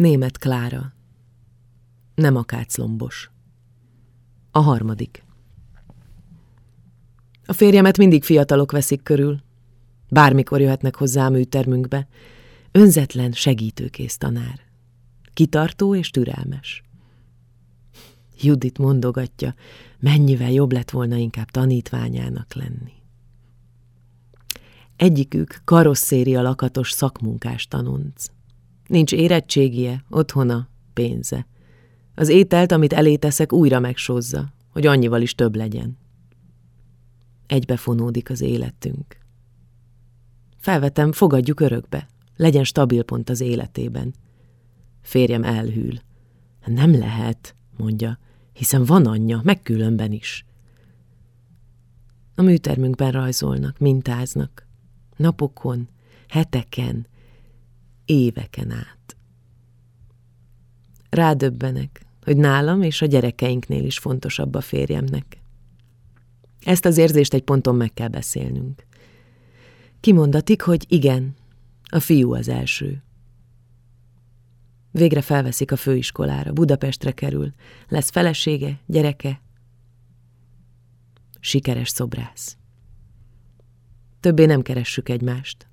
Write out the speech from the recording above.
Német Klára. Nem akáclombos. A harmadik. A férjemet mindig fiatalok veszik körül. Bármikor jöhetnek hozzá a műtermünkbe. Önzetlen, segítőkész tanár. Kitartó és türelmes. Judit mondogatja, mennyivel jobb lett volna inkább tanítványának lenni. Egyikük karosszéria lakatos szakmunkás tanunc. Nincs érettségie, otthona, pénze. Az ételt, amit eléteszek, újra megsózza, hogy annyival is több legyen. Egybefonódik az életünk. Felvetem, fogadjuk örökbe, legyen stabil pont az életében. Férjem elhűl. Nem lehet, mondja, hiszen van anyja, meg különben is. A műtermünkben rajzolnak, mintáznak. Napokon, heteken, éveken át. Rádöbbenek, hogy nálam és a gyerekeinknél is fontosabb a férjemnek. Ezt az érzést egy ponton meg kell beszélnünk. Kimondatik, hogy igen, a fiú az első. Végre felveszik a főiskolára, Budapestre kerül, lesz felesége, gyereke. Sikeres szobrász. Többé nem keressük egymást.